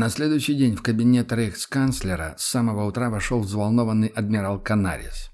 На следующий день в кабинет рейхсканцлера с самого утра вошел взволнованный адмирал Канарис.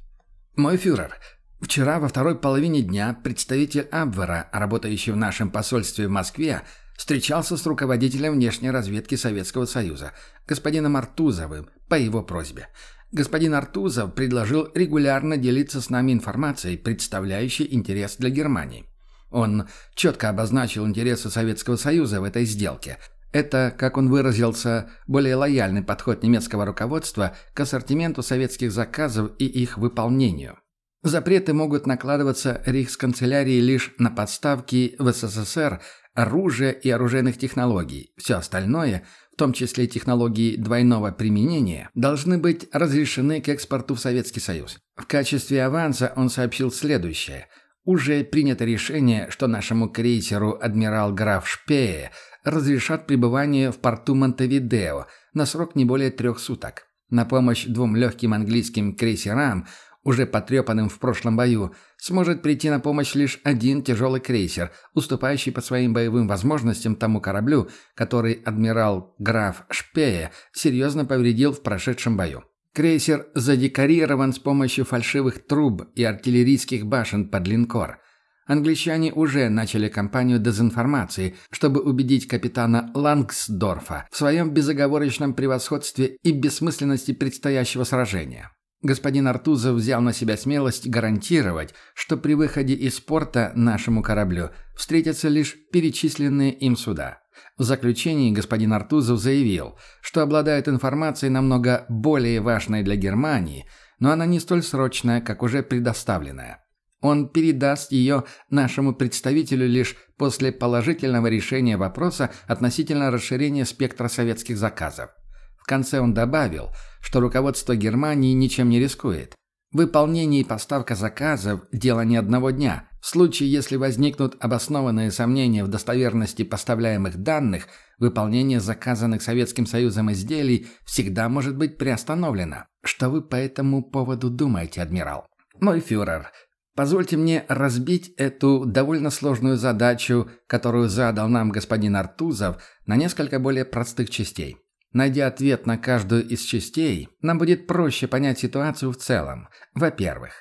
«Мой фюрер, вчера во второй половине дня представитель Абвера, работающий в нашем посольстве в Москве, встречался с руководителем внешней разведки Советского Союза, господином Артузовым, по его просьбе. Господин Артузов предложил регулярно делиться с нами информацией, представляющей интерес для Германии. Он четко обозначил интересы Советского Союза в этой сделке – это, как он выразился, более лояльный подход немецкого руководства к ассортименту советских заказов и их выполнению. Запреты могут накладываться рейхсканцелярии лишь на подставки в СССР оружия и оружейных технологий. Все остальное, в том числе технологии двойного применения, должны быть разрешены к экспорту в Советский Союз. В качестве аванса он сообщил следующее. Уже принято решение, что нашему крейсеру «Адмирал Граф Шпее» разрешат пребывание в порту Монтевидео на срок не более трех суток. На помощь двум легким английским крейсерам, уже потрепанным в прошлом бою, сможет прийти на помощь лишь один тяжелый крейсер, уступающий по своим боевым возможностям тому кораблю, который адмирал граф Шпея серьезно повредил в прошедшем бою. Крейсер задекорирован с помощью фальшивых труб и артиллерийских башен под линкор – Англичане уже начали кампанию дезинформации, чтобы убедить капитана Лангсдорфа в своем безоговорочном превосходстве и бессмысленности предстоящего сражения. Господин Артузов взял на себя смелость гарантировать, что при выходе из порта нашему кораблю встретятся лишь перечисленные им суда. В заключении господин Артузов заявил, что обладает информацией намного более важной для Германии, но она не столь срочная, как уже предоставленная. Он передаст ее нашему представителю лишь после положительного решения вопроса относительно расширения спектра советских заказов. В конце он добавил, что руководство Германии ничем не рискует. Выполнение и поставка заказов – дело не одного дня. В случае, если возникнут обоснованные сомнения в достоверности поставляемых данных, выполнение заказанных Советским Союзом изделий всегда может быть приостановлено. Что вы по этому поводу думаете, адмирал? Мой фюрер, Позвольте мне разбить эту довольно сложную задачу, которую задал нам господин Артузов, на несколько более простых частей. Найдя ответ на каждую из частей, нам будет проще понять ситуацию в целом. Во-первых,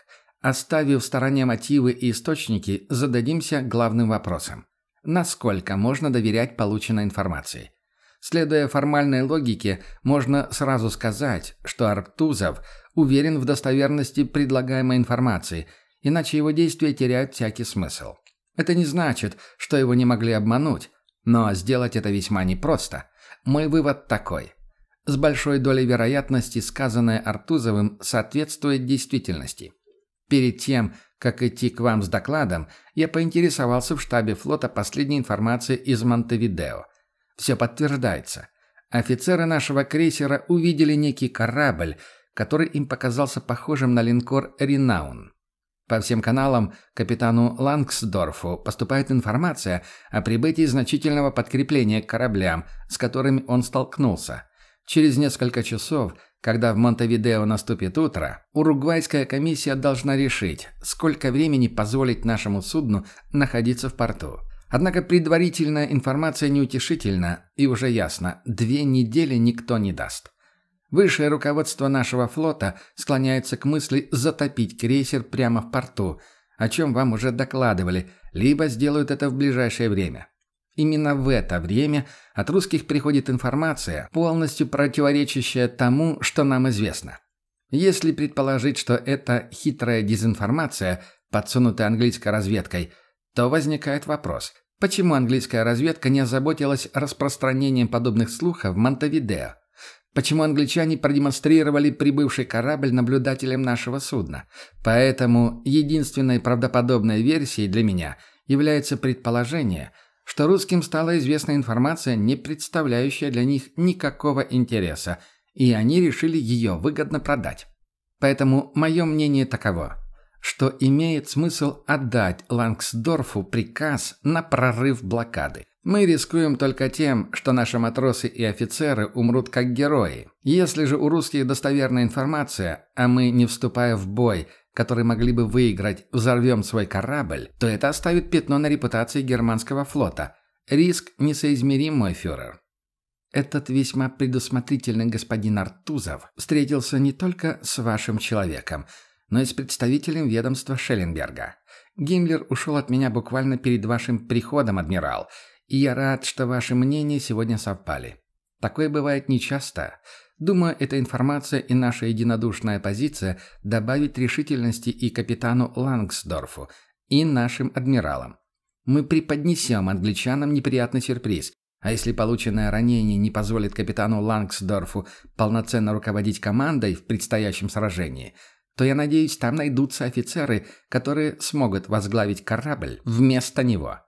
оставив в стороне мотивы и источники, зададимся главным вопросом. Насколько можно доверять полученной информации? Следуя формальной логике, можно сразу сказать, что Артузов уверен в достоверности предлагаемой информации – иначе его действия теряют всякий смысл. Это не значит, что его не могли обмануть, но сделать это весьма непросто. Мой вывод такой. С большой долей вероятности сказанное Артузовым соответствует действительности. Перед тем, как идти к вам с докладом, я поинтересовался в штабе флота последней информации из Монтевидео. Все подтверждается. Офицеры нашего крейсера увидели некий корабль, который им показался похожим на линкор «Ренаун». По всем каналам капитану Лангсдорфу поступает информация о прибытии значительного подкрепления к кораблям, с которыми он столкнулся. Через несколько часов, когда в Монтевидео наступит утро, уругвайская комиссия должна решить, сколько времени позволить нашему судну находиться в порту. Однако предварительная информация неутешительна, и уже ясно, две недели никто не даст. Высшее руководство нашего флота склоняется к мысли затопить крейсер прямо в порту, о чем вам уже докладывали, либо сделают это в ближайшее время. Именно в это время от русских приходит информация, полностью противоречащая тому, что нам известно. Если предположить, что это хитрая дезинформация, подсунутая английской разведкой, то возникает вопрос, почему английская разведка не озаботилась распространением подобных слухов в Монтевидео? Почему англичане продемонстрировали прибывший корабль наблюдателем нашего судна? Поэтому единственной правдоподобной версией для меня является предположение, что русским стала известна информация, не представляющая для них никакого интереса, и они решили ее выгодно продать. Поэтому мое мнение таково, что имеет смысл отдать Лангсдорфу приказ на прорыв блокады. Мы рискуем только тем, что наши матросы и офицеры умрут как герои. Если же у русских достоверная информация, а мы, не вступая в бой, который могли бы выиграть, взорвем свой корабль, то это оставит пятно на репутации германского флота. Риск несоизмерим, мой фюрер. этот весьма предусмотрительный господин Артузов встретился не только с вашим человеком, но и с представителем ведомства Шелленберга. Гиммлер ушел от меня буквально перед вашим приходом, адмирал, и я рад, что ваши мнения сегодня совпали. Такое бывает нечасто. Думаю, эта информация и наша единодушная позиция добавит решительности и капитану Лангсдорфу, и нашим адмиралам. Мы преподнесем англичанам неприятный сюрприз, а если полученное ранение не позволит капитану Лангсдорфу полноценно руководить командой в предстоящем сражении – то, я надеюсь, там найдутся офицеры, которые смогут возглавить корабль вместо него.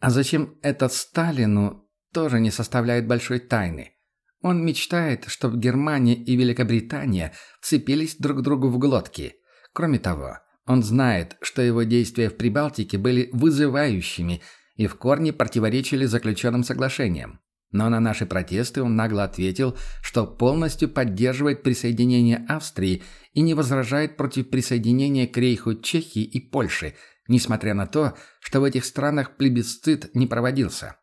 А зачем это Сталину, тоже не составляет большой тайны. Он мечтает, чтобы Германия и Великобритания вцепились друг другу в глотки. Кроме того, он знает, что его действия в Прибалтике были вызывающими и в корне противоречили заключенным соглашениям. Но на наши протесты он нагло ответил, что полностью поддерживает присоединение Австрии и не возражает против присоединения к рейху Чехии и Польши, несмотря на то, что в этих странах плебисцит не проводился.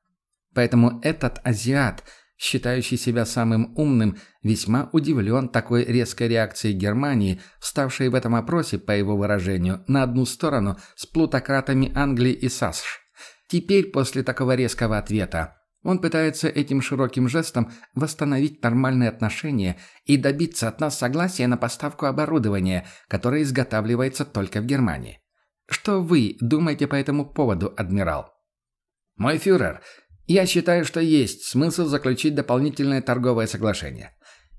Поэтому этот азиат, считающий себя самым умным, весьма удивлен такой резкой реакцией Германии, вставшей в этом опросе, по его выражению, на одну сторону с плутократами Англии и САСШ. Теперь, после такого резкого ответа, он пытается этим широким жестом восстановить нормальные отношения и добиться от нас согласия на поставку оборудования, которое изготавливается только в Германии. Что вы думаете по этому поводу, адмирал? Мой фюрер, я считаю, что есть смысл заключить дополнительное торговое соглашение.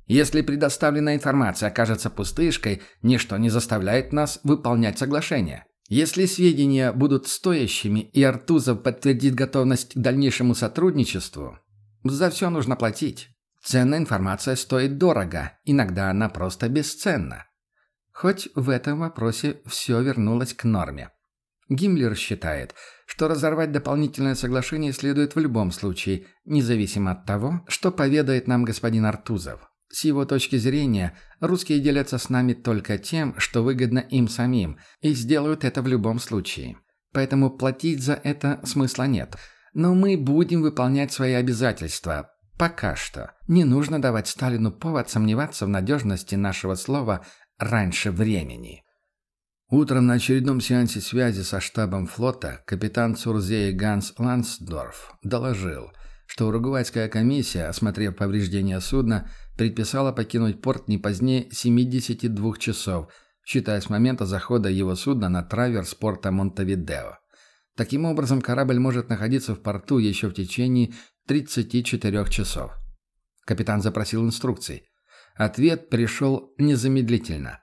Если предоставленная информация окажется пустышкой, ничто не заставляет нас выполнять соглашение. Если сведения будут стоящими и Артузов подтвердит готовность к дальнейшему сотрудничеству, за все нужно платить. Ценная информация стоит дорого, иногда она просто бесценна. Хоть в этом вопросе все вернулось к норме. Гиммлер считает, что разорвать дополнительное соглашение следует в любом случае, независимо от того, что поведает нам господин Артузов. С его точки зрения, русские делятся с нами только тем, что выгодно им самим, и сделают это в любом случае. Поэтому платить за это смысла нет. Но мы будем выполнять свои обязательства. Пока что. Не нужно давать Сталину повод сомневаться в надежности нашего слова раньше времени. Утром на очередном сеансе связи со штабом флота капитан Цурзея Ганс Лансдорф доложил, что уругвайская комиссия, осмотрев повреждения судна, предписала покинуть порт не позднее 72 часов, считая с момента захода его судна на траверс порта Монтевидео. Таким образом, корабль может находиться в порту еще в течение 34 часов. Капитан запросил инструкций. Ответ пришел незамедлительно.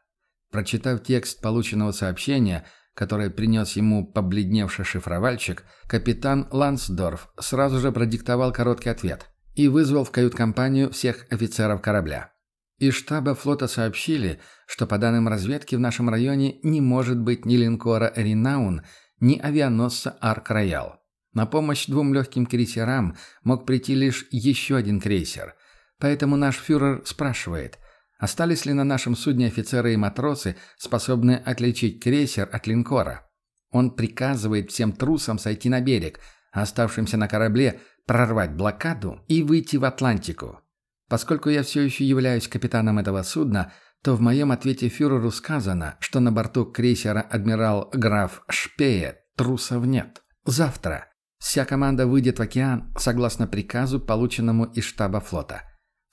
Прочитав текст полученного сообщения, которое принес ему побледневший шифровальщик, капитан Лансдорф сразу же продиктовал короткий ответ и вызвал в кают-компанию всех офицеров корабля. Из штаба флота сообщили, что по данным разведки в нашем районе не может быть ни линкора «Ринаун», ни авианосца «Арк-Роял». На помощь двум легким крейсерам мог прийти лишь еще один крейсер. Поэтому наш фюрер спрашивает, остались ли на нашем судне офицеры и матросы, способные отличить крейсер от линкора. Он приказывает всем трусам сойти на берег, а оставшимся на корабле – прорвать блокаду и выйти в Атлантику. Поскольку я все еще являюсь капитаном этого судна, то в моем ответе фюреру сказано, что на борту крейсера «Адмирал Граф Шпее» трусов нет. Завтра вся команда выйдет в океан согласно приказу, полученному из штаба флота.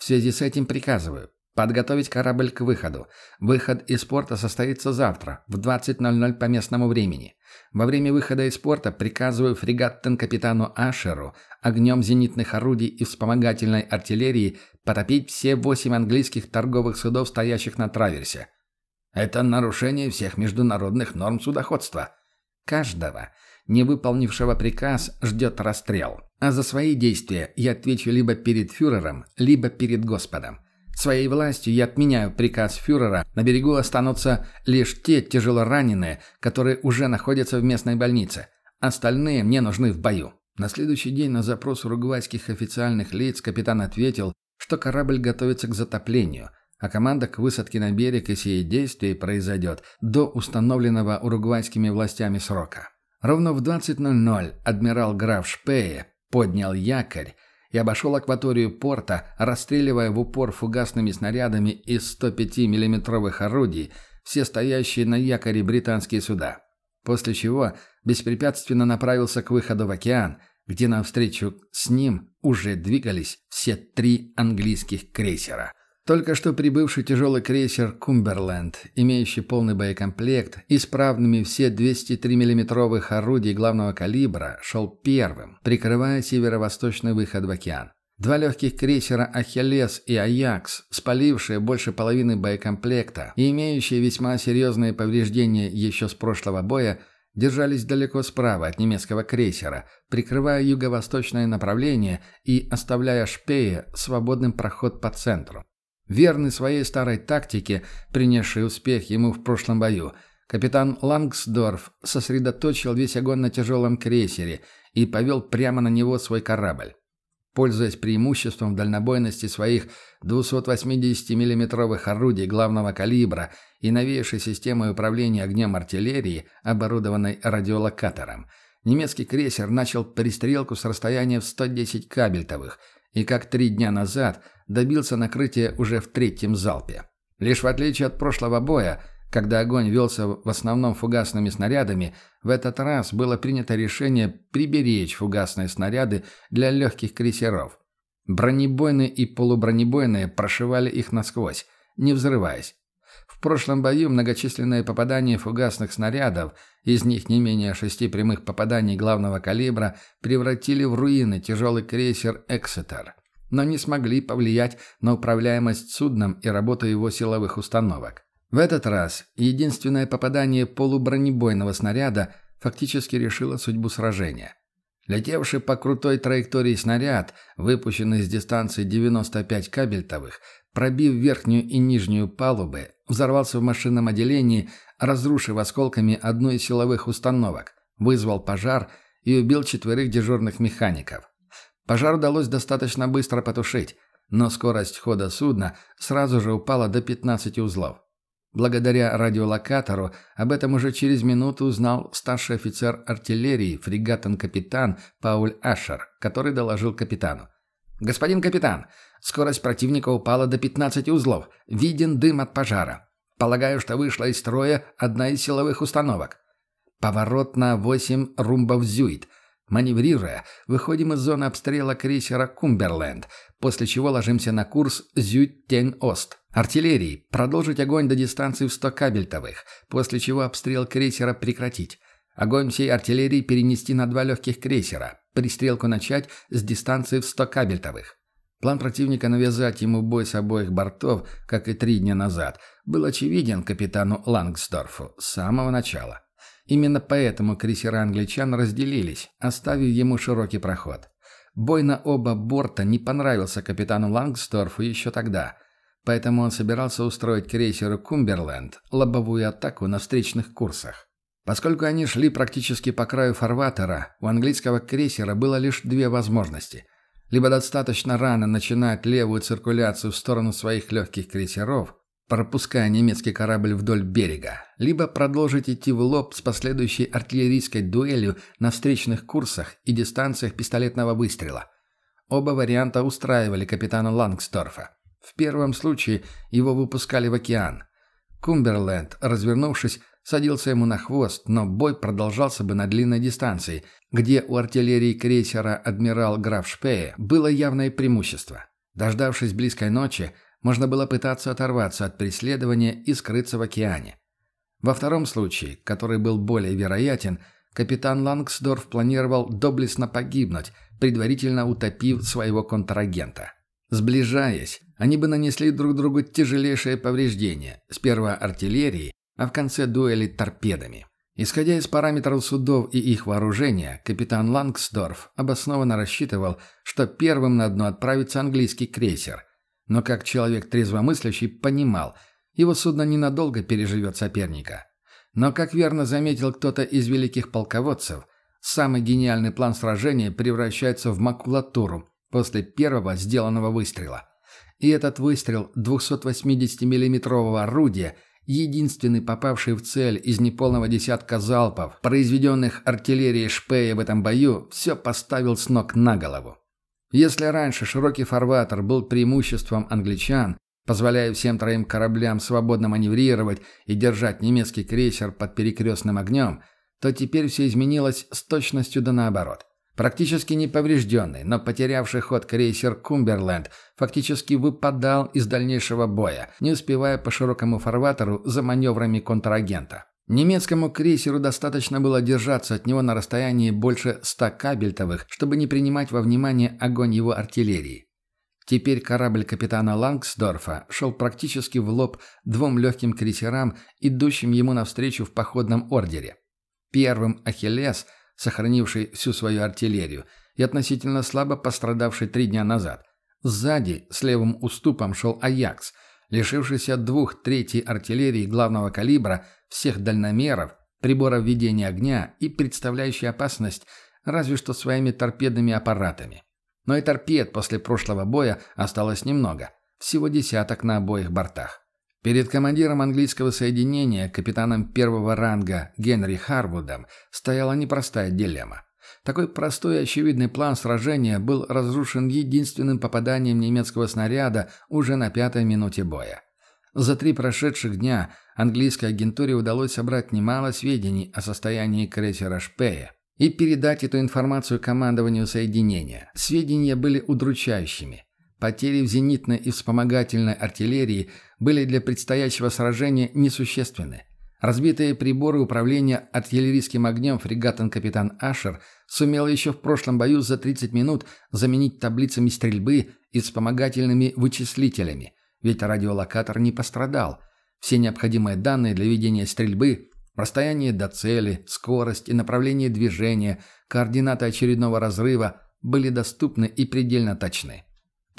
В связи с этим приказываю Подготовить корабль к выходу. Выход из порта состоится завтра, в 20.00 по местному времени. Во время выхода из порта приказываю фрегаттен-капитану Ашеру огнем зенитных орудий и вспомогательной артиллерии потопить все восемь английских торговых судов, стоящих на траверсе. Это нарушение всех международных норм судоходства. Каждого, не выполнившего приказ, ждет расстрел. А за свои действия я отвечу либо перед фюрером, либо перед Господом. Своей властью я отменяю приказ фюрера. На берегу останутся лишь те тяжелораненые, которые уже находятся в местной больнице. Остальные мне нужны в бою. На следующий день на запрос уругвайских официальных лиц капитан ответил, что корабль готовится к затоплению, а команда к высадке на берег и сие действия произойдет до установленного уругвайскими властями срока. Ровно в 20.00 адмирал граф Шпее поднял якорь и обошел акваторию порта, расстреливая в упор фугасными снарядами из 105 миллиметровых орудий все стоящие на якоре британские суда. После чего беспрепятственно направился к выходу в океан, где навстречу с ним уже двигались все три английских крейсера. Только что прибывший тяжелый крейсер «Кумберленд», имеющий полный боекомплект, исправными все 203 миллиметровых орудий главного калибра, шел первым, прикрывая северо-восточный выход в океан. Два легких крейсера «Ахиллес» и «Аякс», спалившие больше половины боекомплекта и имеющие весьма серьезные повреждения еще с прошлого боя, держались далеко справа от немецкого крейсера, прикрывая юго-восточное направление и оставляя Шпее свободным проход по центру. Верный своей старой тактике, принесший успех ему в прошлом бою, капитан Лангсдорф сосредоточил весь огонь на тяжелом крейсере и повел прямо на него свой корабль. Пользуясь преимуществом дальнобойности своих 280 миллиметровых орудий главного калибра и новейшей системой управления огнем артиллерии, оборудованной радиолокатором, немецкий крейсер начал перестрелку с расстояния в 110 кабельтовых и, как три дня назад – добился накрытия уже в третьем залпе. Лишь в отличие от прошлого боя, когда огонь велся в основном фугасными снарядами, в этот раз было принято решение приберечь фугасные снаряды для легких крейсеров. Бронебойные и полубронебойные прошивали их насквозь, не взрываясь. В прошлом бою многочисленные попадания фугасных снарядов, из них не менее шести прямых попаданий главного калибра, превратили в руины тяжелый крейсер «Эксетер» но не смогли повлиять на управляемость судном и работу его силовых установок. В этот раз единственное попадание полубронебойного снаряда фактически решило судьбу сражения. Летевший по крутой траектории снаряд, выпущенный с дистанции 95 кабельтовых, пробив верхнюю и нижнюю палубы, взорвался в машинном отделении, разрушив осколками одну из силовых установок, вызвал пожар и убил четверых дежурных механиков. Пожар удалось достаточно быстро потушить, но скорость хода судна сразу же упала до 15 узлов. Благодаря радиолокатору об этом уже через минуту узнал старший офицер артиллерии, фрегатен-капитан Пауль Ашер, который доложил капитану. «Господин капитан, скорость противника упала до 15 узлов. Виден дым от пожара. Полагаю, что вышла из строя одна из силовых установок. Поворот на 8 румбов зюит. Маневрируя, выходим из зоны обстрела крейсера «Кумберленд», после чего ложимся на курс «Зють-Тень-Ост». Артиллерии продолжить огонь до дистанции в 100 кабельтовых, после чего обстрел крейсера прекратить. Огонь всей артиллерии перенести на два легких крейсера, пристрелку начать с дистанции в 100 кабельтовых. План противника навязать ему бой с обоих бортов, как и три дня назад, был очевиден капитану Лангсдорфу с самого начала. Именно поэтому крейсера англичан разделились, оставив ему широкий проход. Бой на оба борта не понравился капитану Лангсторфу еще тогда, поэтому он собирался устроить крейсеру «Кумберленд» лобовую атаку на встречных курсах. Поскольку они шли практически по краю фарватера, у английского крейсера было лишь две возможности. Либо достаточно рано начинать левую циркуляцию в сторону своих легких крейсеров, пропуская немецкий корабль вдоль берега, либо продолжить идти в лоб с последующей артиллерийской дуэлью на встречных курсах и дистанциях пистолетного выстрела. Оба варианта устраивали капитана Лангсторфа. В первом случае его выпускали в океан. Кумберленд, развернувшись, садился ему на хвост, но бой продолжался бы на длинной дистанции, где у артиллерии крейсера «Адмирал Граф Шпее» было явное преимущество. Дождавшись близкой ночи, можно было пытаться оторваться от преследования и скрыться в океане. Во втором случае, который был более вероятен, капитан Лангсдорф планировал доблестно погибнуть, предварительно утопив своего контрагента. Сближаясь, они бы нанесли друг другу тяжелейшие повреждения, сперва артиллерией, а в конце дуэли торпедами. Исходя из параметров судов и их вооружения, капитан Лангсдорф обоснованно рассчитывал, что первым на дно отправится английский крейсер, но как человек трезвомыслящий понимал, его судно ненадолго переживет соперника. Но, как верно заметил кто-то из великих полководцев, самый гениальный план сражения превращается в макулатуру после первого сделанного выстрела. И этот выстрел 280 миллиметрового орудия, единственный попавший в цель из неполного десятка залпов, произведенных артиллерией Шпея в этом бою, все поставил с ног на голову. Если раньше широкий фарватер был преимуществом англичан, позволяя всем троим кораблям свободно маневрировать и держать немецкий крейсер под перекрестным огнем, то теперь все изменилось с точностью да наоборот. Практически неповрежденный, но потерявший ход крейсер «Кумберленд» фактически выпадал из дальнейшего боя, не успевая по широкому фарватеру за маневрами контрагента. Немецкому крейсеру достаточно было держаться от него на расстоянии больше ста кабельтовых, чтобы не принимать во внимание огонь его артиллерии. Теперь корабль капитана Лангсдорфа шел практически в лоб двум легким крейсерам, идущим ему навстречу в походном ордере. Первым «Ахиллес», сохранивший всю свою артиллерию, и относительно слабо пострадавший три дня назад. Сзади, с левым уступом, шел «Аякс», лишившийся двух третей артиллерии главного калибра, всех дальномеров, приборов ведения огня и представляющий опасность разве что своими торпедными аппаратами. Но и торпед после прошлого боя осталось немного, всего десяток на обоих бортах. Перед командиром английского соединения, капитаном первого ранга Генри Харвудом, стояла непростая дилемма. Такой простой и очевидный план сражения был разрушен единственным попаданием немецкого снаряда уже на пятой минуте боя. За три прошедших дня английской агентуре удалось собрать немало сведений о состоянии крейсера «Шпея» и передать эту информацию командованию соединения. Сведения были удручающими. Потери в зенитной и вспомогательной артиллерии были для предстоящего сражения несущественны. Разбитые приборы управления артиллерийским огнем фрегатом капитан Ашер сумел еще в прошлом бою за 30 минут заменить таблицами стрельбы и вспомогательными вычислителями, ведь радиолокатор не пострадал. Все необходимые данные для ведения стрельбы расстояние до цели, скорость и направление движения, координаты очередного разрыва были доступны и предельно точны.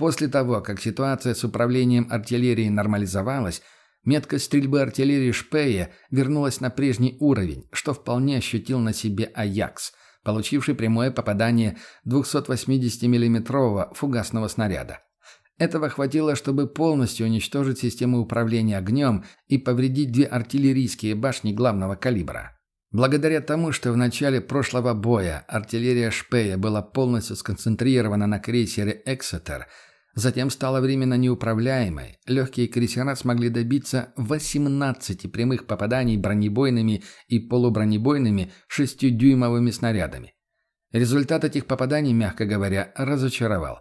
После того, как ситуация с управлением артиллерией нормализовалась, Меткость стрельбы артиллерии Шпея вернулась на прежний уровень, что вполне ощутил на себе Аякс, получивший прямое попадание 280 миллиметрового фугасного снаряда. Этого хватило, чтобы полностью уничтожить систему управления огнем и повредить две артиллерийские башни главного калибра. Благодаря тому, что в начале прошлого боя артиллерия Шпея была полностью сконцентрирована на крейсере «Эксетер», Затем стала временно неуправляемой. Легкие крейсера смогли добиться 18 прямых попаданий бронебойными и полубронебойными шестидюймовыми снарядами. Результат этих попаданий, мягко говоря, разочаровал.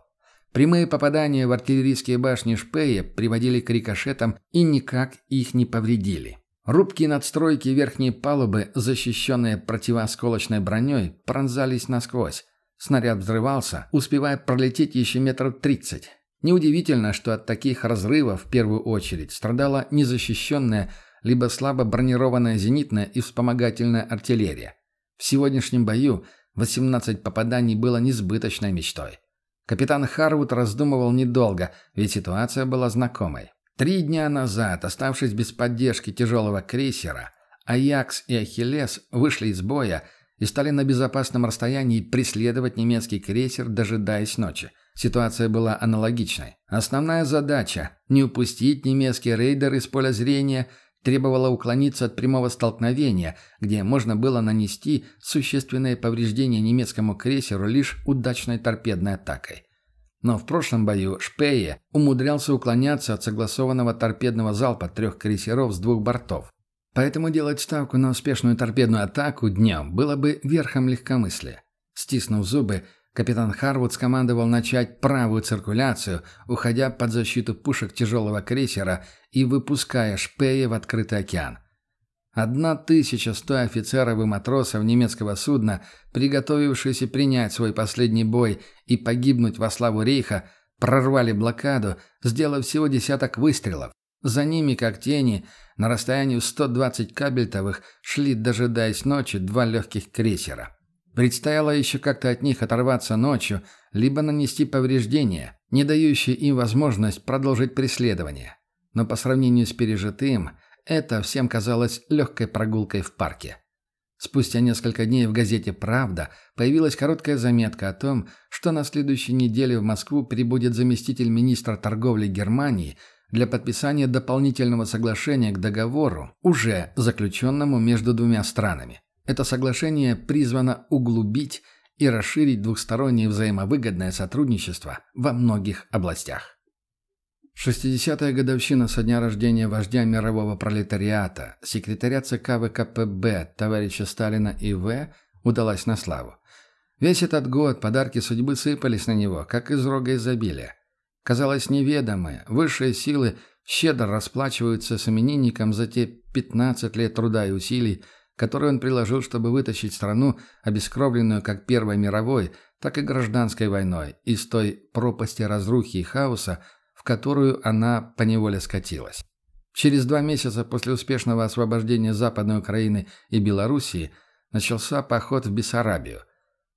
Прямые попадания в артиллерийские башни Шпея приводили к рикошетам и никак их не повредили. Рубки надстройки верхней палубы, защищенные противоосколочной броней, пронзались насквозь. Снаряд взрывался, успевая пролететь еще метров тридцать. Неудивительно, что от таких разрывов в первую очередь страдала незащищенная, либо слабо бронированная зенитная и вспомогательная артиллерия. В сегодняшнем бою 18 попаданий было несбыточной мечтой. Капитан Харвуд раздумывал недолго, ведь ситуация была знакомой. Три дня назад, оставшись без поддержки тяжелого крейсера, Аякс и Ахиллес вышли из боя и стали на безопасном расстоянии преследовать немецкий крейсер, дожидаясь ночи. Ситуация была аналогичной. Основная задача – не упустить немецкий рейдер из поля зрения – требовала уклониться от прямого столкновения, где можно было нанести существенные повреждения немецкому крейсеру лишь удачной торпедной атакой. Но в прошлом бою Шпее умудрялся уклоняться от согласованного торпедного залпа трех крейсеров с двух бортов. Поэтому делать ставку на успешную торпедную атаку днем было бы верхом легкомыслия. Стиснув зубы, Капитан Харвуд скомандовал начать правую циркуляцию, уходя под защиту пушек тяжелого крейсера и выпуская шпеи в открытый океан. Одна тысяча сто офицеров и матросов немецкого судна, приготовившиеся принять свой последний бой и погибнуть во славу рейха, прорвали блокаду, сделав всего десяток выстрелов. За ними, как тени, на расстоянии 120 кабельтовых шли, дожидаясь ночи, два легких крейсера. Предстояло еще как-то от них оторваться ночью, либо нанести повреждения, не дающие им возможность продолжить преследование. Но по сравнению с пережитым, это всем казалось легкой прогулкой в парке. Спустя несколько дней в газете «Правда» появилась короткая заметка о том, что на следующей неделе в Москву прибудет заместитель министра торговли Германии для подписания дополнительного соглашения к договору, уже заключенному между двумя странами. Это соглашение призвано углубить и расширить двухстороннее взаимовыгодное сотрудничество во многих областях. 60-я годовщина со дня рождения вождя мирового пролетариата, секретаря ЦК ВКПБ товарища Сталина И.В. удалась на славу. Весь этот год подарки судьбы сыпались на него, как из рога изобилия. Казалось, неведомые, высшие силы щедро расплачиваются с именинником за те 15 лет труда и усилий, которые он приложил, чтобы вытащить страну, обескровленную как Первой мировой, так и гражданской войной, из той пропасти разрухи и хаоса, в которую она поневоле скатилась. Через два месяца после успешного освобождения Западной Украины и Белоруссии начался поход в Бессарабию.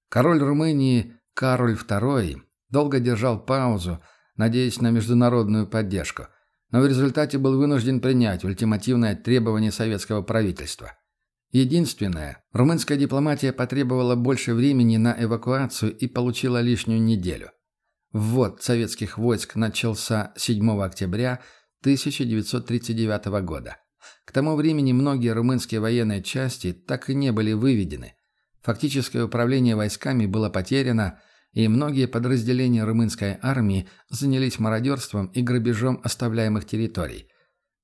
Король Румынии Кароль II долго держал паузу, надеясь на международную поддержку, но в результате был вынужден принять ультимативное требование советского правительства. Единственное, румынская дипломатия потребовала больше времени на эвакуацию и получила лишнюю неделю – Ввод советских войск начался 7 октября 1939 года. К тому времени многие румынские военные части так и не были выведены. Фактическое управление войсками было потеряно, и многие подразделения румынской армии занялись мародерством и грабежом оставляемых территорий.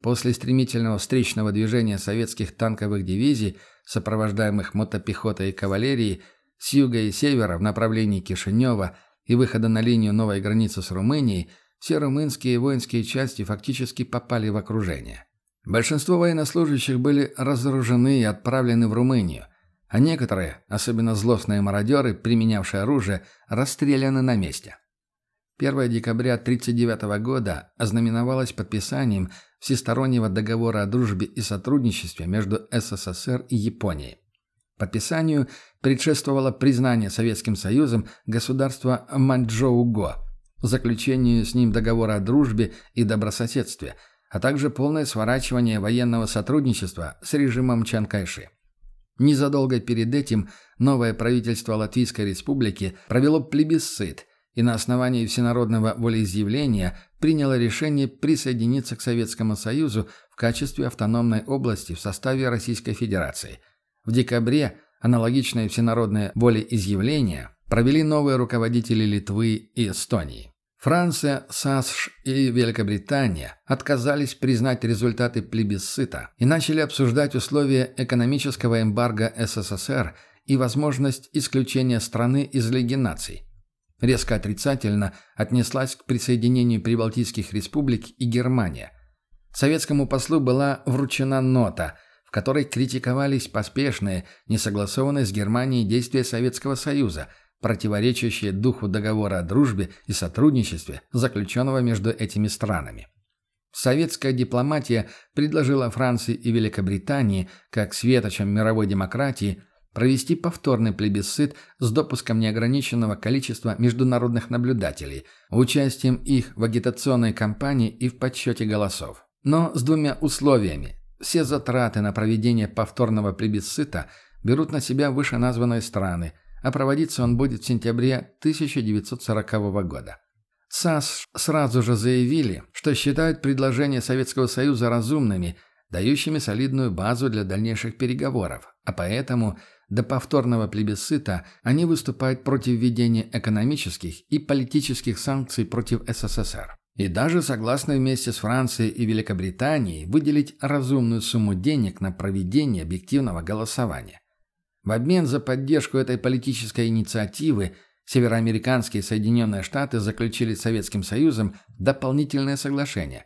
После стремительного встречного движения советских танковых дивизий, сопровождаемых мотопехотой и кавалерией, с юга и севера в направлении Кишинева – и выхода на линию новой границы с Румынией, все румынские воинские части фактически попали в окружение. Большинство военнослужащих были разоружены и отправлены в Румынию, а некоторые, особенно злостные мародеры, применявшие оружие, расстреляны на месте. 1 декабря 1939 года ознаменовалось подписанием всестороннего договора о дружбе и сотрудничестве между СССР и Японией. Подписанию предшествовало признание Советским Союзом государства Маньчжоу-Го, заключению с ним договора о дружбе и добрососедстве, а также полное сворачивание военного сотрудничества с режимом Чан Кайши. Незадолго перед этим новое правительство Латвийской Республики провело плебисцит и на основании всенародного волеизъявления приняло решение присоединиться к Советскому Союзу в качестве автономной области в составе Российской Федерации – в декабре аналогичное всенародное волеизъявление провели новые руководители Литвы и Эстонии. Франция, САСШ и Великобритания отказались признать результаты плебисцита и начали обсуждать условия экономического эмбарго СССР и возможность исключения страны из Лиги наций. Резко отрицательно отнеслась к присоединению Прибалтийских республик и Германия. Советскому послу была вручена нота – в которой критиковались поспешные, несогласованные с Германией действия Советского Союза, противоречащие духу договора о дружбе и сотрудничестве, заключенного между этими странами. Советская дипломатия предложила Франции и Великобритании, как светочам мировой демократии, провести повторный плебисцит с допуском неограниченного количества международных наблюдателей, участием их в агитационной кампании и в подсчете голосов. Но с двумя условиями все затраты на проведение повторного плебисцита берут на себя вышеназванные страны, а проводиться он будет в сентябре 1940 года. САС сразу же заявили, что считают предложения Советского Союза разумными, дающими солидную базу для дальнейших переговоров, а поэтому до повторного плебисцита они выступают против введения экономических и политических санкций против СССР. И даже согласны вместе с Францией и Великобританией выделить разумную сумму денег на проведение объективного голосования. В обмен за поддержку этой политической инициативы североамериканские Соединенные Штаты заключили с Советским Союзом дополнительное соглашение,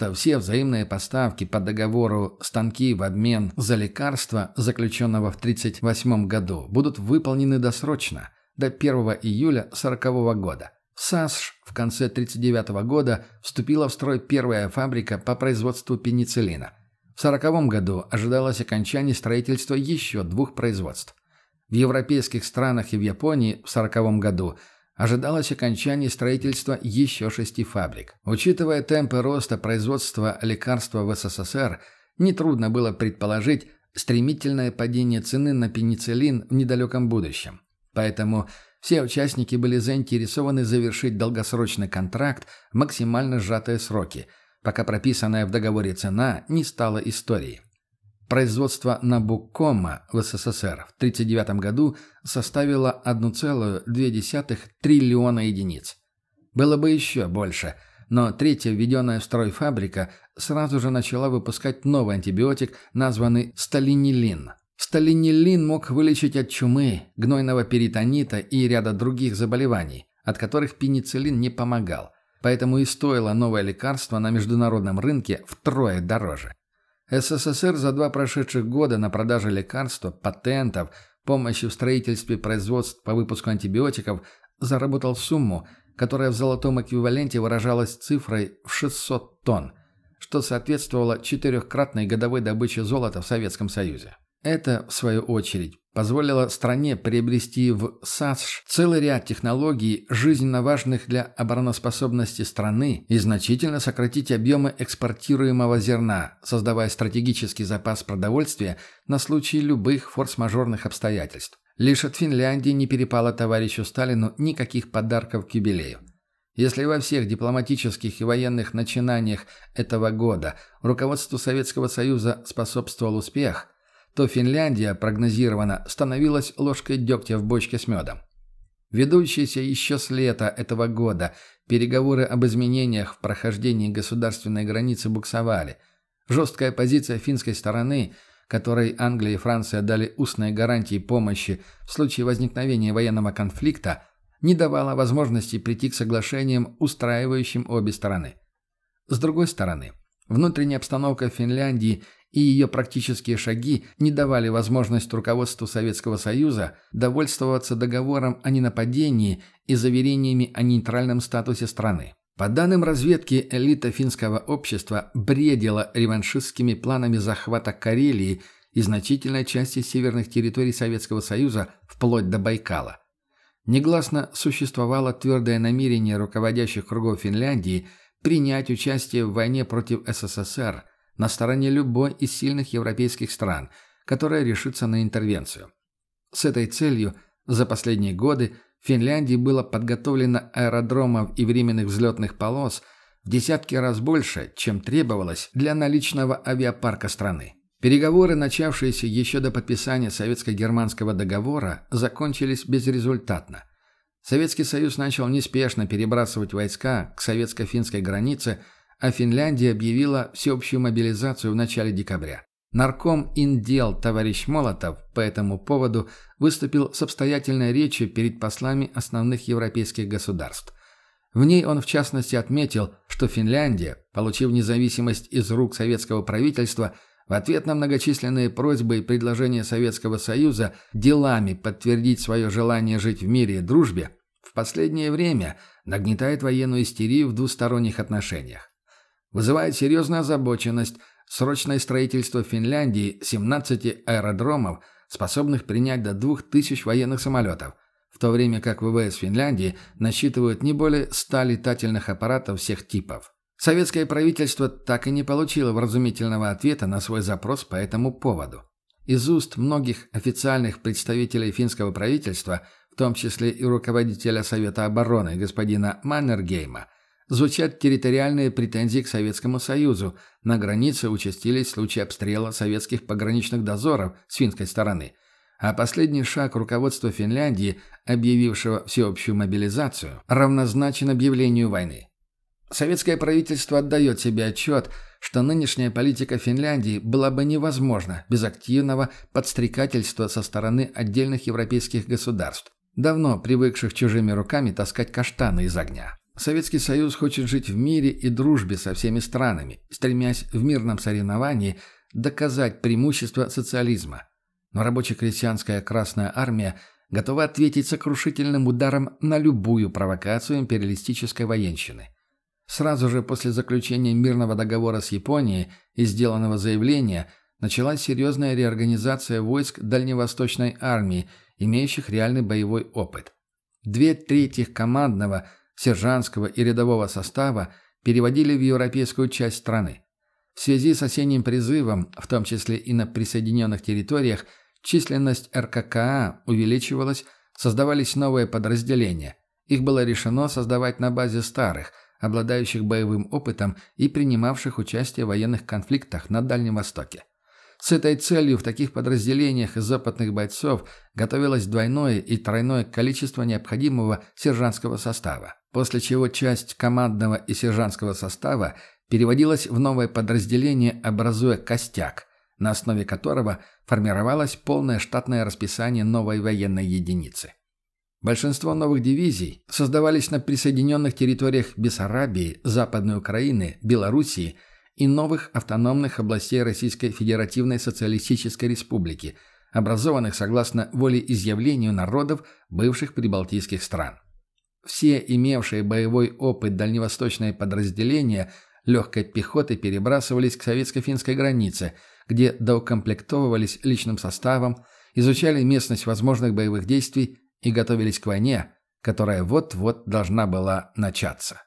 что все взаимные поставки по договору станки в обмен за лекарства, заключенного в 1938 году, будут выполнены досрочно, до 1 июля 1940 года – САСШ в конце 1939 года вступила в строй первая фабрика по производству пенициллина. В 1940 году ожидалось окончание строительства еще двух производств. В европейских странах и в Японии в 1940 году ожидалось окончание строительства еще шести фабрик. Учитывая темпы роста производства лекарства в СССР, нетрудно было предположить стремительное падение цены на пенициллин в недалеком будущем. Поэтому все участники были заинтересованы завершить долгосрочный контракт в максимально сжатые сроки, пока прописанная в договоре цена не стала историей. Производство Набукома в СССР в 1939 году составило 1,2 триллиона единиц. Было бы еще больше, но третья введенная в строй фабрика сразу же начала выпускать новый антибиотик, названный сталинилин. Сталинилин мог вылечить от чумы, гнойного перитонита и ряда других заболеваний, от которых пенициллин не помогал, поэтому и стоило новое лекарство на международном рынке втрое дороже. СССР за два прошедших года на продаже лекарства, патентов, помощи в строительстве производств по выпуску антибиотиков заработал сумму, которая в золотом эквиваленте выражалась цифрой в 600 тонн, что соответствовало четырехкратной годовой добыче золота в Советском Союзе. Это, в свою очередь, позволило стране приобрести в САСШ целый ряд технологий, жизненно важных для обороноспособности страны, и значительно сократить объемы экспортируемого зерна, создавая стратегический запас продовольствия на случай любых форс-мажорных обстоятельств. Лишь от Финляндии не перепало товарищу Сталину никаких подарков к юбилею. Если во всех дипломатических и военных начинаниях этого года руководству Советского Союза способствовал успех – то Финляндия, прогнозировано, становилась ложкой дегтя в бочке с медом. Ведущиеся еще с лета этого года переговоры об изменениях в прохождении государственной границы буксовали. Жесткая позиция финской стороны, которой Англия и Франция дали устные гарантии помощи в случае возникновения военного конфликта, не давала возможности прийти к соглашениям, устраивающим обе стороны. С другой стороны, внутренняя обстановка Финляндии – и ее практические шаги не давали возможность руководству Советского Союза довольствоваться договором о ненападении и заверениями о нейтральном статусе страны. По данным разведки, элита финского общества бредила реваншистскими планами захвата Карелии и значительной части северных территорий Советского Союза вплоть до Байкала. Негласно существовало твердое намерение руководящих кругов Финляндии принять участие в войне против СССР – на стороне любой из сильных европейских стран, которая решится на интервенцию. С этой целью за последние годы в Финляндии было подготовлено аэродромов и временных взлетных полос в десятки раз больше, чем требовалось для наличного авиапарка страны. Переговоры, начавшиеся еще до подписания Советско-германского договора, закончились безрезультатно. Советский Союз начал неспешно перебрасывать войска к советско-финской границе – а Финляндия объявила всеобщую мобилизацию в начале декабря. Нарком Индел товарищ Молотов по этому поводу выступил с обстоятельной речью перед послами основных европейских государств. В ней он в частности отметил, что Финляндия, получив независимость из рук советского правительства, в ответ на многочисленные просьбы и предложения Советского Союза делами подтвердить свое желание жить в мире и дружбе, в последнее время нагнетает военную истерию в двусторонних отношениях. Вызывает серьезную озабоченность срочное строительство в Финляндии 17 аэродромов, способных принять до 2000 военных самолетов, в то время как ВВС Финляндии насчитывают не более 100 летательных аппаратов всех типов. Советское правительство так и не получило вразумительного ответа на свой запрос по этому поводу. Из уст многих официальных представителей финского правительства, в том числе и руководителя Совета обороны господина Маннергейма, звучат территориальные претензии к Советскому Союзу. На границе участились случаи обстрела советских пограничных дозоров с финской стороны. А последний шаг руководства Финляндии, объявившего всеобщую мобилизацию, равнозначен объявлению войны. Советское правительство отдает себе отчет, что нынешняя политика Финляндии была бы невозможна без активного подстрекательства со стороны отдельных европейских государств, давно привыкших чужими руками таскать каштаны из огня. Советский Союз хочет жить в мире и дружбе со всеми странами, стремясь в мирном соревновании доказать преимущество социализма. Но рабоче-крестьянская Красная Армия готова ответить сокрушительным ударом на любую провокацию империалистической военщины. Сразу же после заключения мирного договора с Японией и сделанного заявления началась серьезная реорганизация войск Дальневосточной армии, имеющих реальный боевой опыт. Две трети командного – сержантского и рядового состава переводили в европейскую часть страны. В связи с осенним призывом, в том числе и на присоединенных территориях, численность РККА увеличивалась, создавались новые подразделения. Их было решено создавать на базе старых, обладающих боевым опытом и принимавших участие в военных конфликтах на Дальнем Востоке. С этой целью в таких подразделениях из опытных бойцов готовилось двойное и тройное количество необходимого сержантского состава, после чего часть командного и сержантского состава переводилась в новое подразделение, образуя костяк, на основе которого формировалось полное штатное расписание новой военной единицы. Большинство новых дивизий создавались на присоединенных территориях Бессарабии, Западной Украины, Белоруссии и новых автономных областей Российской Федеративной Социалистической Республики, образованных согласно волеизъявлению народов бывших прибалтийских стран. Все имевшие боевой опыт дальневосточные подразделения легкой пехоты перебрасывались к советско-финской границе, где доукомплектовывались личным составом, изучали местность возможных боевых действий и готовились к войне, которая вот-вот должна была начаться.